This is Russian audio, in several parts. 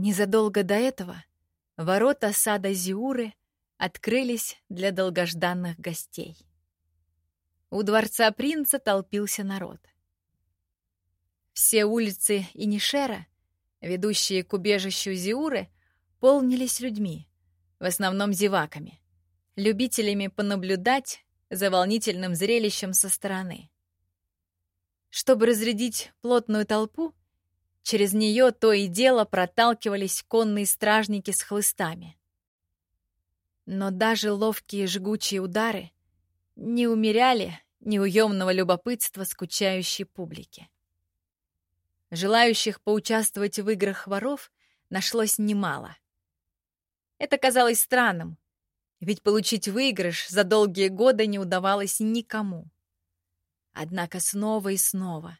Незадолго до этого ворота сада Зиуры открылись для долгожданных гостей. У дворца принца толпился народ. Все улицы Инишера, ведущие к убежищу Зиуры, полнились людьми, в основном зеваками, любителями понаблюдать за волнительным зрелищем со стороны. Чтобы разрядить плотную толпу, через нее то и дело проталкивались конные стражники с хлыстами. Но даже ловкие жгучие удары не умеряли неуемного любопытства скучающей публики. Желающих поучаствовать в играх воров нашлось немало. Это казалось странным, ведь получить выигрыш за долгие годы не удавалось никому. Однако снова и снова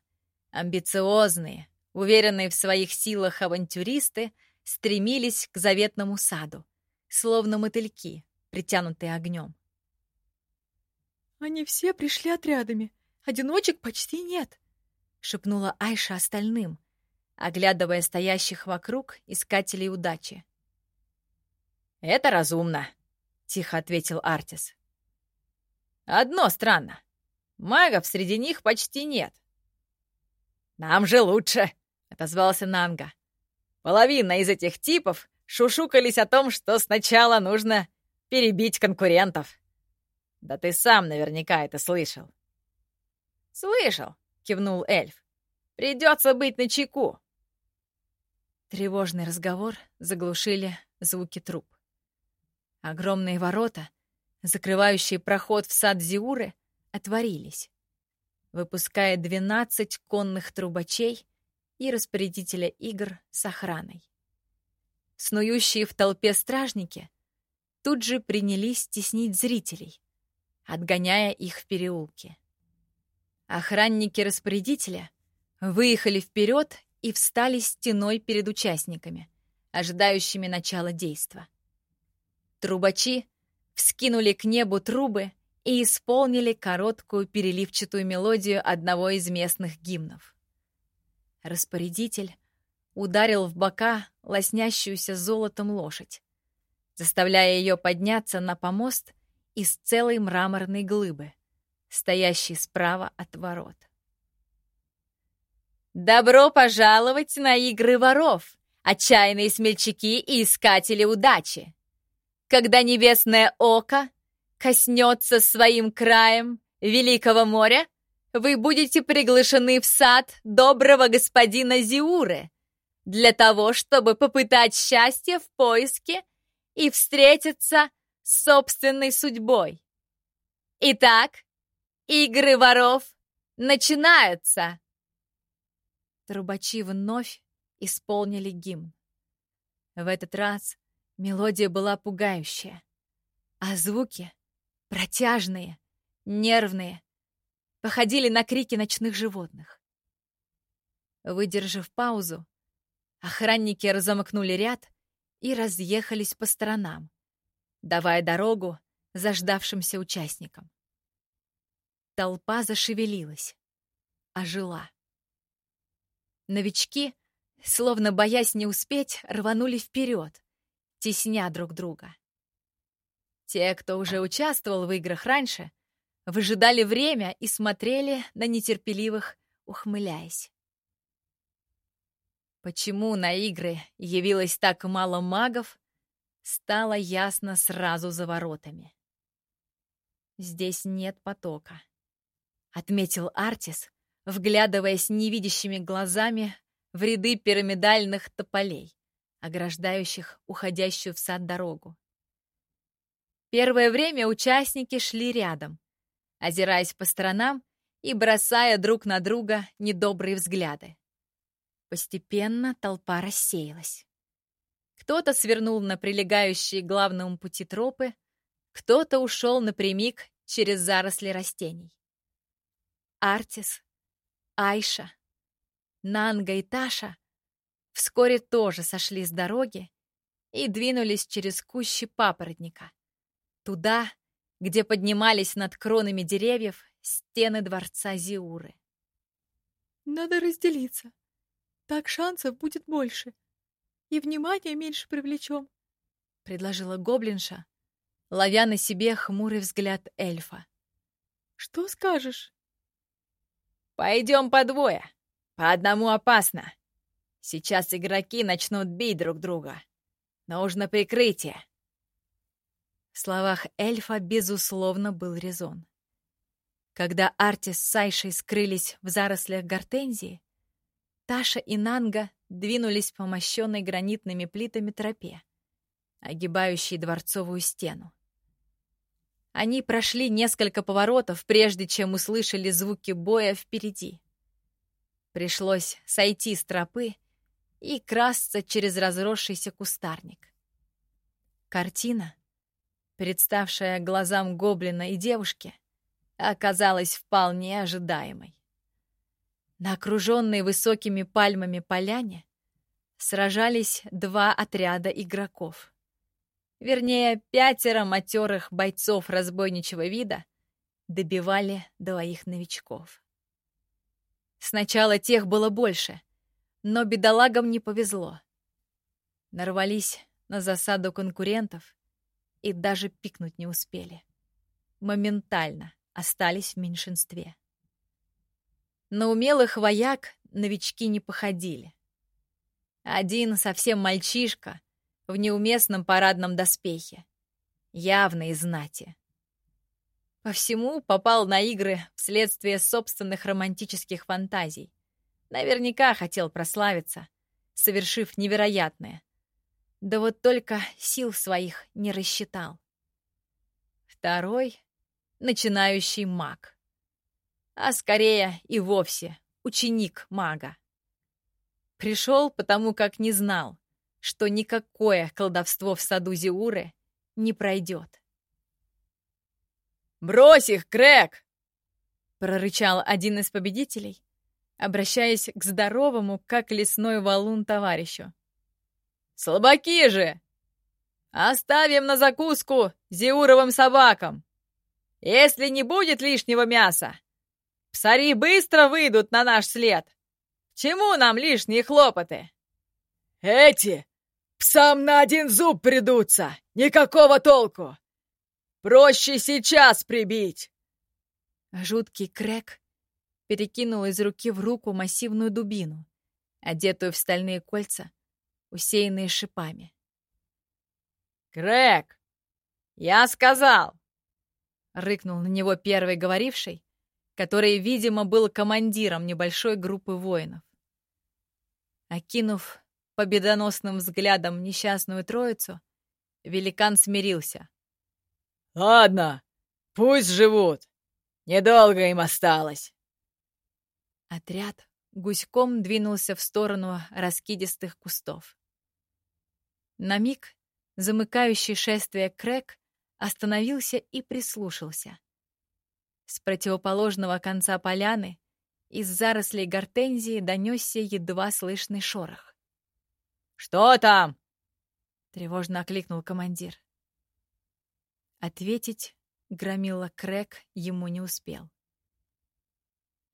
амбициозные, уверенные в своих силах авантюристы стремились к заветному саду, словно мотыльки, притянутые огнем. «Они все пришли отрядами. Одиночек почти нет», — шепнула Айша остальным, оглядывая стоящих вокруг искателей удачи. «Это разумно», — тихо ответил Артис. «Одно странно. Магов среди них почти нет. «Нам же лучше!» — отозвался Нанга. «Половина из этих типов шушукались о том, что сначала нужно перебить конкурентов. Да ты сам наверняка это слышал». «Слышал», — кивнул эльф. «Придется быть начеку». Тревожный разговор заглушили звуки труп. Огромные ворота, закрывающие проход в сад Зиуры, отворились, выпуская 12 конных трубачей и распорядителя игр с охраной. Снующие в толпе стражники тут же принялись теснить зрителей, отгоняя их в переулки. Охранники распорядителя выехали вперед и встали стеной перед участниками, ожидающими начала действа. Трубачи вскинули к небу трубы и исполнили короткую переливчатую мелодию одного из местных гимнов. Распорядитель ударил в бока лоснящуюся золотом лошадь, заставляя ее подняться на помост из целой мраморной глыбы, стоящей справа от ворот. «Добро пожаловать на игры воров, отчаянные смельчаки и искатели удачи! Когда небесное око коснется своим краем Великого моря, вы будете приглашены в сад доброго господина Зиуры для того, чтобы попытать счастье в поиске и встретиться с собственной судьбой. Итак, игры воров начинаются. Трубачи вновь исполнили гимн. В этот раз мелодия была пугающая, а звуки Протяжные, нервные, походили на крики ночных животных. Выдержав паузу, охранники разомкнули ряд и разъехались по сторонам, давая дорогу заждавшимся участникам. Толпа зашевелилась, ожила. Новички, словно боясь не успеть, рванули вперед, тесня друг друга. Те, кто уже участвовал в играх раньше, выжидали время и смотрели на нетерпеливых, ухмыляясь. Почему на игры явилось так мало магов, стало ясно сразу за воротами. «Здесь нет потока», — отметил Артис, вглядываясь невидящими глазами в ряды пирамидальных тополей, ограждающих уходящую в сад дорогу. Первое время участники шли рядом, озираясь по сторонам и бросая друг на друга недобрые взгляды. Постепенно толпа рассеялась. Кто-то свернул на прилегающие к главному пути тропы, кто-то ушел напрямик через заросли растений. Артис, Айша, Нанга и Таша вскоре тоже сошли с дороги и двинулись через кущи папоротника, Туда, где поднимались над кронами деревьев стены дворца Зиуры. «Надо разделиться. Так шансов будет больше», и внимание меньше привлечем, — предложила гоблинша, ловя на себе хмурый взгляд эльфа. «Что скажешь?» «Пойдем по двое. По одному опасно. Сейчас игроки начнут бить друг друга. Нужно прикрытие». В словах эльфа, безусловно, был резон. Когда Артис с Сайшей скрылись в зарослях гортензии, Таша и Нанга двинулись по мощенной гранитными плитами тропе, огибающей дворцовую стену. Они прошли несколько поворотов, прежде чем услышали звуки боя впереди. Пришлось сойти с тропы и красться через разросшийся кустарник. Картина, представшая глазам гоблина и девушки, оказалась вполне ожидаемой. На окруженной высокими пальмами поляне сражались два отряда игроков. Вернее, пятеро матерых бойцов разбойничего вида добивали двоих новичков. Сначала тех было больше, но бедолагам не повезло. Нарвались на засаду конкурентов и даже пикнуть не успели. Моментально остались в меньшинстве. На умелых вояк новички не походили. Один совсем мальчишка в неуместном парадном доспехе. Явно из знати. По всему попал на игры вследствие собственных романтических фантазий. Наверняка хотел прославиться, совершив невероятное. Да вот только сил своих не рассчитал. Второй — начинающий маг. А скорее и вовсе ученик мага. Пришел, потому как не знал, что никакое колдовство в саду Зиуры не пройдет. «Брось их, Крэк!» — прорычал один из победителей, обращаясь к здоровому, как лесной валун, товарищу. «Слабаки же! Оставим на закуску зиуровым собакам! Если не будет лишнего мяса, псари быстро выйдут на наш след! Чему нам лишние хлопоты?» «Эти псам на один зуб придутся! Никакого толку! Проще сейчас прибить!» Жуткий крэк перекинул из руки в руку массивную дубину, одетую в стальные кольца, усеянные шипами. «Крэк! Я сказал!» — рыкнул на него первый говоривший, который, видимо, был командиром небольшой группы воинов. Окинув победоносным взглядом несчастную троицу, великан смирился. «Ладно, пусть живут. Недолго им осталось». Отряд гуськом двинулся в сторону раскидистых кустов. На миг замыкающий шествие Крэк остановился и прислушался. С противоположного конца поляны из зарослей гортензии донесся едва слышный шорох. «Что там?» — тревожно окликнул командир. Ответить громила Крэк ему не успел.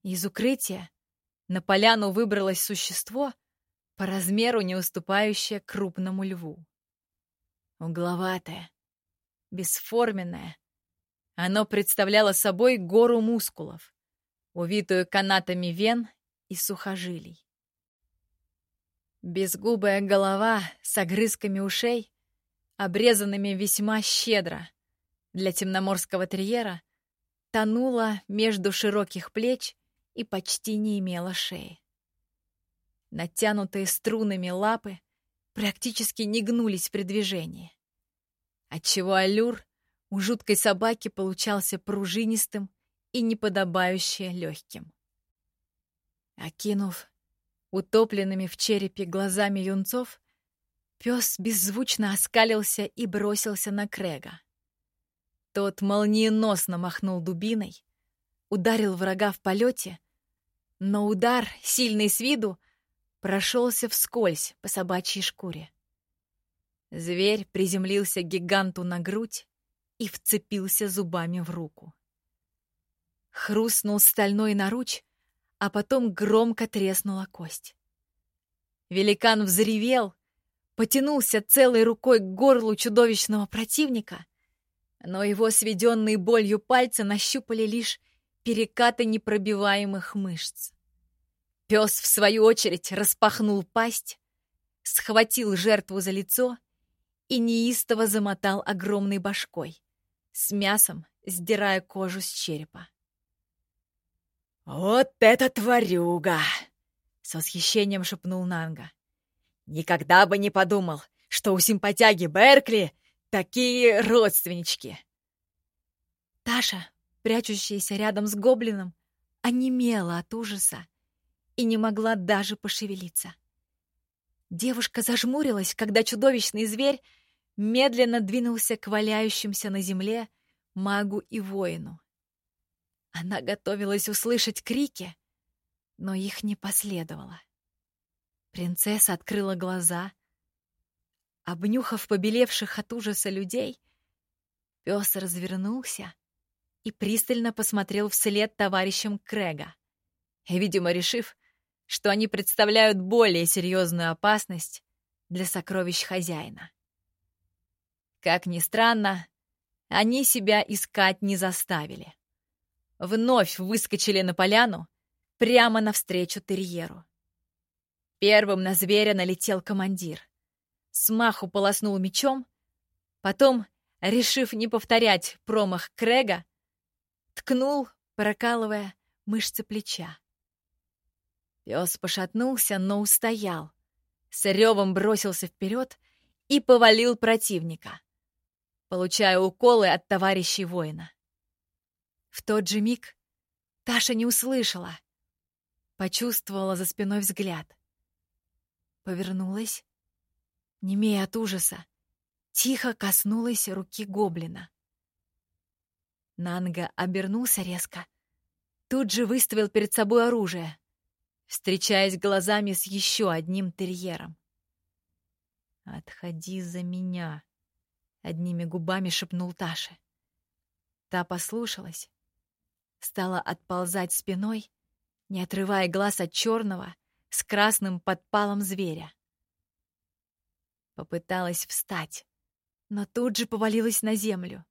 Из укрытия на поляну выбралось существо, по размеру не уступающее крупному льву. Угловатое, бесформенное, оно представляло собой гору мускулов, увитую канатами вен и сухожилий. Безгубая голова с огрызками ушей, обрезанными весьма щедро для темноморского терьера, тонула между широких плеч и почти не имела шеи. Натянутые струнами лапы практически не гнулись при движении, отчего аллюр у жуткой собаки получался пружинистым и неподобающе легким. Окинув утопленными в черепе глазами юнцов, пес беззвучно оскалился и бросился на Крега. Тот молниеносно махнул дубиной, ударил врага в полете, но удар, сильный с виду, прошелся вскользь по собачьей шкуре. Зверь приземлился гиганту на грудь и вцепился зубами в руку. Хрустнул стальной наруч, а потом громко треснула кость. Великан взревел, потянулся целой рукой к горлу чудовищного противника, но его сведенные болью пальцы нащупали лишь перекаты непробиваемых мышц. Пес, в свою очередь, распахнул пасть, схватил жертву за лицо и неистово замотал огромной башкой, с мясом сдирая кожу с черепа. «Вот это тварюга!» — с восхищением шепнул Нанга. «Никогда бы не подумал, что у симпатяги Беркли такие родственнички!» Таша, прячущаяся рядом с гоблином, онемела от ужаса и не могла даже пошевелиться. Девушка зажмурилась, когда чудовищный зверь медленно двинулся к валяющимся на земле магу и воину. Она готовилась услышать крики, но их не последовало. Принцесса открыла глаза. Обнюхав побелевших от ужаса людей, пес развернулся и пристально посмотрел вслед товарищам Крэга, видимо, решив, что они представляют более серьезную опасность для сокровищ хозяина. Как ни странно, они себя искать не заставили вновь выскочили на поляну прямо навстречу терьеру. Первым на зверя налетел командир. Смаху полоснул мечом, потом, решив не повторять промах Крэга, ткнул, прокалывая мышцы плеча. Пес пошатнулся, но устоял. С ревом бросился вперед и повалил противника, получая уколы от товарищей воина. В тот же миг Таша не услышала. Почувствовала за спиной взгляд. Повернулась, немея от ужаса, тихо коснулась руки гоблина. Нанга обернулся резко, тут же выставил перед собой оружие, встречаясь глазами с еще одним терьером. «Отходи за меня», — одними губами шепнул Таше. Та послушалась, стала отползать спиной, не отрывая глаз от черного с красным подпалом зверя. Попыталась встать, но тут же повалилась на землю.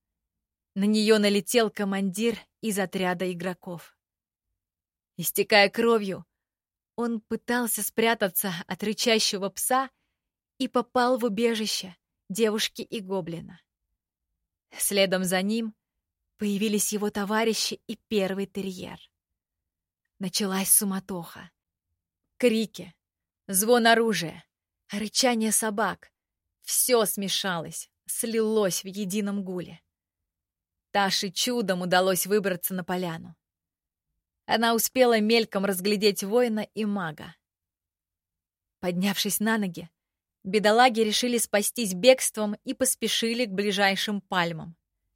На нее налетел командир из отряда игроков. Истекая кровью, он пытался спрятаться от рычащего пса и попал в убежище девушки и гоблина. Следом за ним Появились его товарищи и первый терьер. Началась суматоха. Крики, звон оружия, рычание собак. Все смешалось, слилось в едином гуле. Таше чудом удалось выбраться на поляну. Она успела мельком разглядеть воина и мага. Поднявшись на ноги, бедолаги решили спастись бегством и поспешили к ближайшим пальмам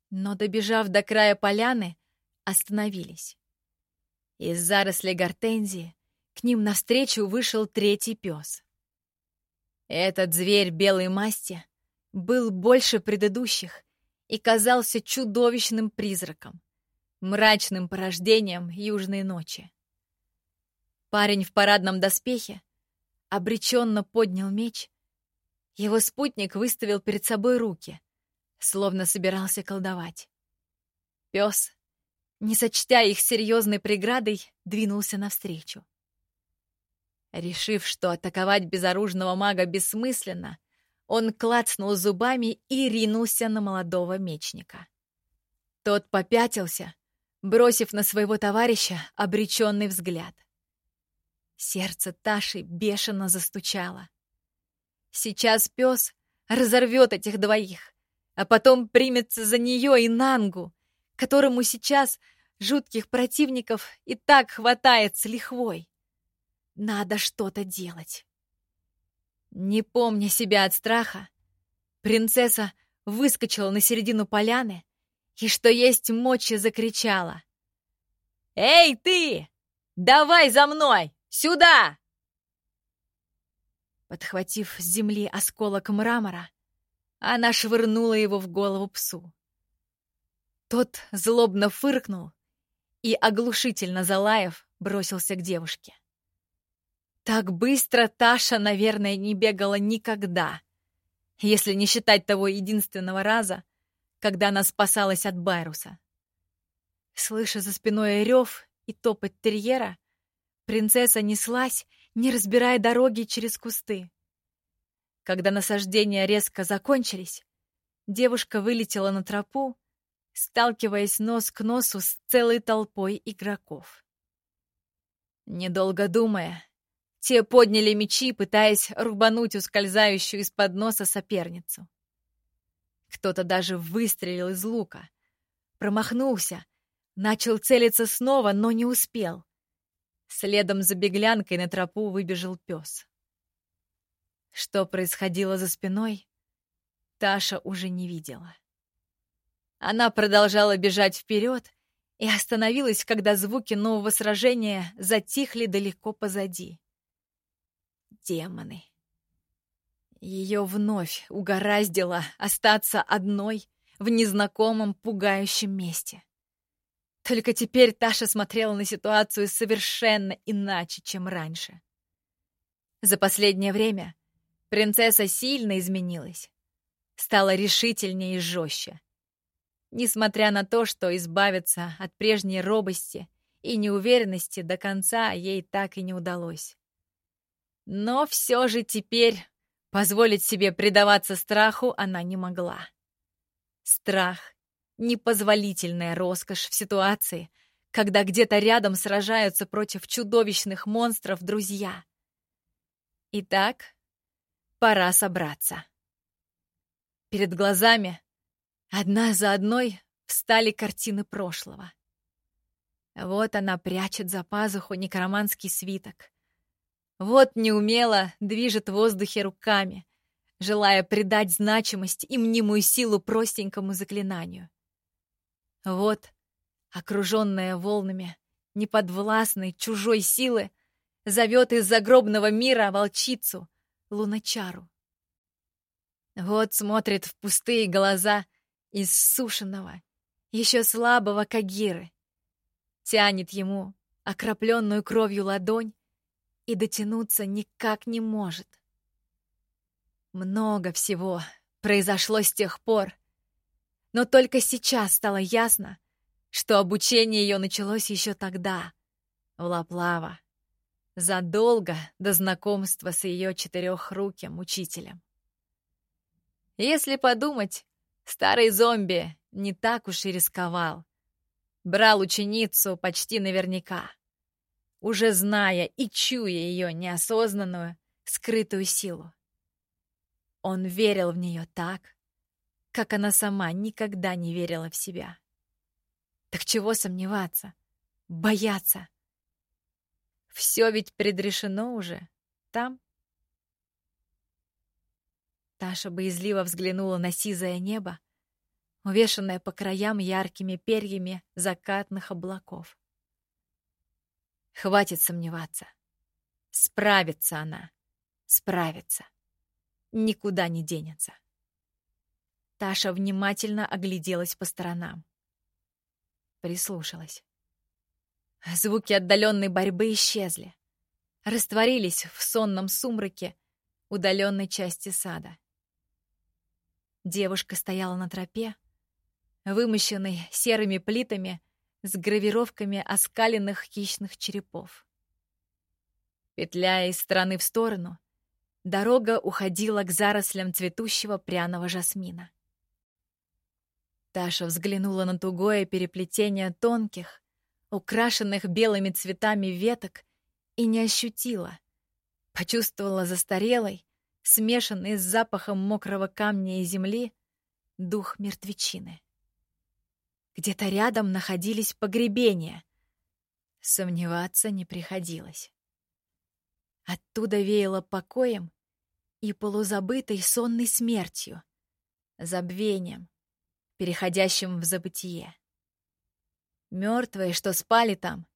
но, добежав до края поляны, остановились. Из зарослей гортензии к ним навстречу вышел третий пес. Этот зверь белой масти был больше предыдущих и казался чудовищным призраком, мрачным порождением южной ночи. Парень в парадном доспехе обреченно поднял меч. Его спутник выставил перед собой руки, словно собирался колдовать. Пес, не сочтя их серьезной преградой, двинулся навстречу. Решив, что атаковать безоружного мага бессмысленно, он клацнул зубами и ринулся на молодого мечника. Тот попятился, бросив на своего товарища обреченный взгляд. Сердце Таши бешено застучало. Сейчас пес разорвет этих двоих, а потом примется за нее и Нангу, которому сейчас жутких противников и так хватает с лихвой. Надо что-то делать. Не помня себя от страха, принцесса выскочила на середину поляны и, что есть мочи, закричала. «Эй, ты! Давай за мной! Сюда!» Подхватив с земли осколок мрамора, она швырнула его в голову псу. Тот злобно фыркнул и, оглушительно залаев, бросился к девушке. Так быстро Таша, наверное, не бегала никогда. если не считать того единственного раза, когда она спасалась от Байруса. Слыша за спиной рев и топот терьера, принцесса неслась, не разбирая дороги через кусты. Когда насаждения резко закончились, девушка вылетела на тропу, сталкиваясь нос к носу с целой толпой игроков. Недолго думая, те подняли мечи, пытаясь рубануть ускользающую из-под носа соперницу. Кто-то даже выстрелил из лука. Промахнулся, начал целиться снова, но не успел. Следом за беглянкой на тропу выбежал пес. Что происходило за спиной, Таша уже не видела. Она продолжала бежать вперед и остановилась, когда звуки нового сражения затихли далеко позади. Демоны. Ее вновь угораздило остаться одной в незнакомом пугающем месте. Только теперь Таша смотрела на ситуацию совершенно иначе, чем раньше. За последнее время принцесса сильно изменилась. Стала решительнее и жестче. Несмотря на то, что избавиться от прежней робости и неуверенности до конца ей так и не удалось. Но все же теперь позволить себе предаваться страху она не могла. Страх — непозволительная роскошь в ситуации, когда где-то рядом сражаются против чудовищных монстров друзья. Итак, пора собраться. Перед глазами Одна за одной встали картины прошлого. Вот она прячет за пазуху некроманский свиток. Вот неумело движет в воздухе руками, желая придать значимость и мнимую силу простенькому заклинанию. Вот, окруженная волнами неподвластной чужой силы, зовет из загробного мира волчицу, луначару. Вот смотрит в пустые глаза — иссушенного, еще слабого Кагиры. Тянет ему окропленную кровью ладонь и дотянуться никак не может. Много всего произошло с тех пор, но только сейчас стало ясно, что обучение ее началось еще тогда, в Лаплава, задолго до знакомства с ее четырехруким учителем. Если подумать, Старый зомби не так уж и рисковал. Брал ученицу почти наверняка, уже зная и чуя ее неосознанную, скрытую силу. Он верил в нее так, как она сама никогда не верила в себя. Так чего сомневаться, бояться? Все ведь предрешено уже там, Таша боязливо взглянула на сизое небо, увешанное по краям яркими перьями закатных облаков. Хватит сомневаться. Справится она. Справится. Никуда не денется. Таша внимательно огляделась по сторонам. Прислушалась. Звуки отдаленной борьбы исчезли. Растворились в сонном сумраке удаленной части сада. Девушка стояла на тропе, вымощенной серыми плитами с гравировками оскаленных хищных черепов. Петляя из стороны в сторону, дорога уходила к зарослям цветущего пряного жасмина. Таша взглянула на тугое переплетение тонких, украшенных белыми цветами веток и не ощутила, почувствовала застарелой, смешанный с запахом мокрого камня и земли, дух мертвечины. Где-то рядом находились погребения. Сомневаться не приходилось. Оттуда веяло покоем и полузабытой сонной смертью, забвением, переходящим в забытие. Мертвые, что спали там,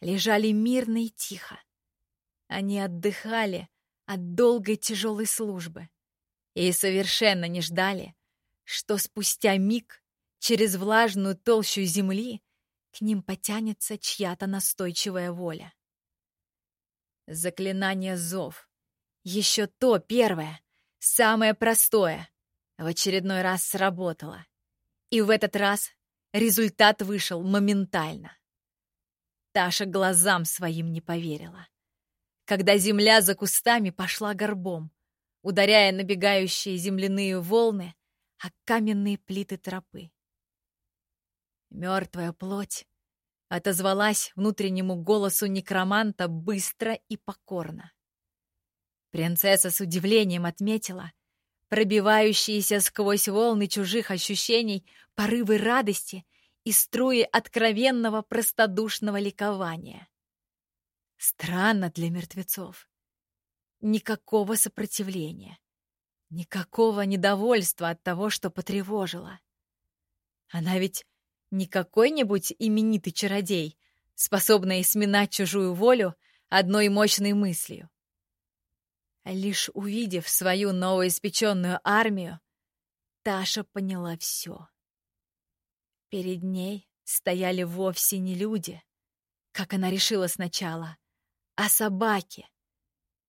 лежали мирно и тихо. Они отдыхали, от долгой тяжелой службы и совершенно не ждали, что спустя миг через влажную толщу земли к ним потянется чья-то настойчивая воля. Заклинание зов. Еще то первое, Самое простое в очередной раз сработало. И в этот раз результат вышел моментально. Таша глазам своим не поверила. Когда земля за кустами пошла горбом, ударяя набегающие земляные волны о каменные плиты тропы. Мертвая плоть отозвалась внутреннему голосу некроманта быстро и покорно. Принцесса с удивлением отметила пробивающиеся сквозь волны чужих ощущений порывы радости и струи откровенного простодушного ликования. Странно для мертвецов. Никакого сопротивления. Никакого недовольства от того, что потревожила. Она ведь не какой-нибудь именитый чародей, способный сминать чужую волю одной мощной мыслью. Лишь увидев свою новоиспеченную армию, Таша поняла все. Перед ней стояли вовсе не люди, как она решила сначала, а собаки.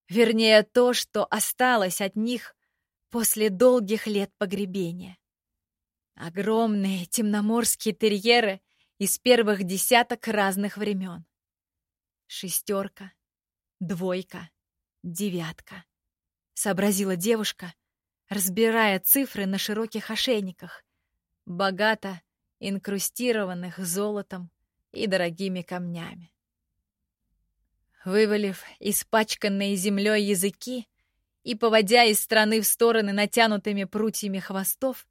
Вернее, то, что осталось от них после долгих лет погребения. Огромные темноморские терьеры из первых десяток разных времен. Шестерка, двойка, девятка. Сообразила девушка, разбирая цифры на широких ошейниках, богато инкрустированных золотом и дорогими камнями. Вывалив испачканные землей языки и поводя из стороны в стороны натянутыми прутьями хвостов,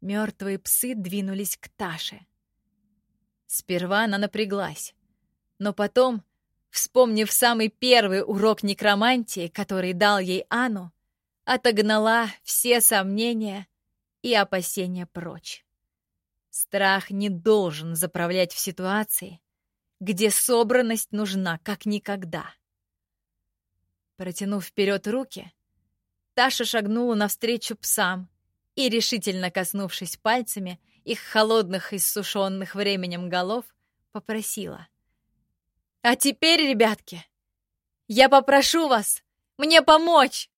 Мертвые псы двинулись к Таше. Сперва она напряглась, но потом, вспомнив самый первый урок некромантии, который дал ей Ану, отогнала все сомнения и опасения прочь. Страх не должен заправлять в ситуации, где собранность нужна как никогда. Протянув вперед руки, Таша шагнула навстречу псам и, решительно коснувшись пальцами их холодных и сушенных временем голов, попросила. «А теперь, ребятки, я попрошу вас мне помочь!»